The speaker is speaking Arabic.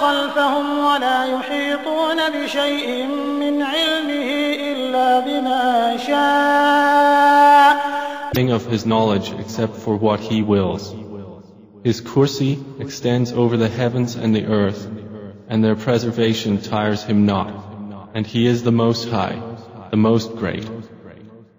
خلفهم ولا يحيطون بشيء من علمه إلا بما شاء of his knowledge except for what he wills. His kursi extends over the heavens and the earth, and their preservation tires him not, and he is the Most High, the Most Great.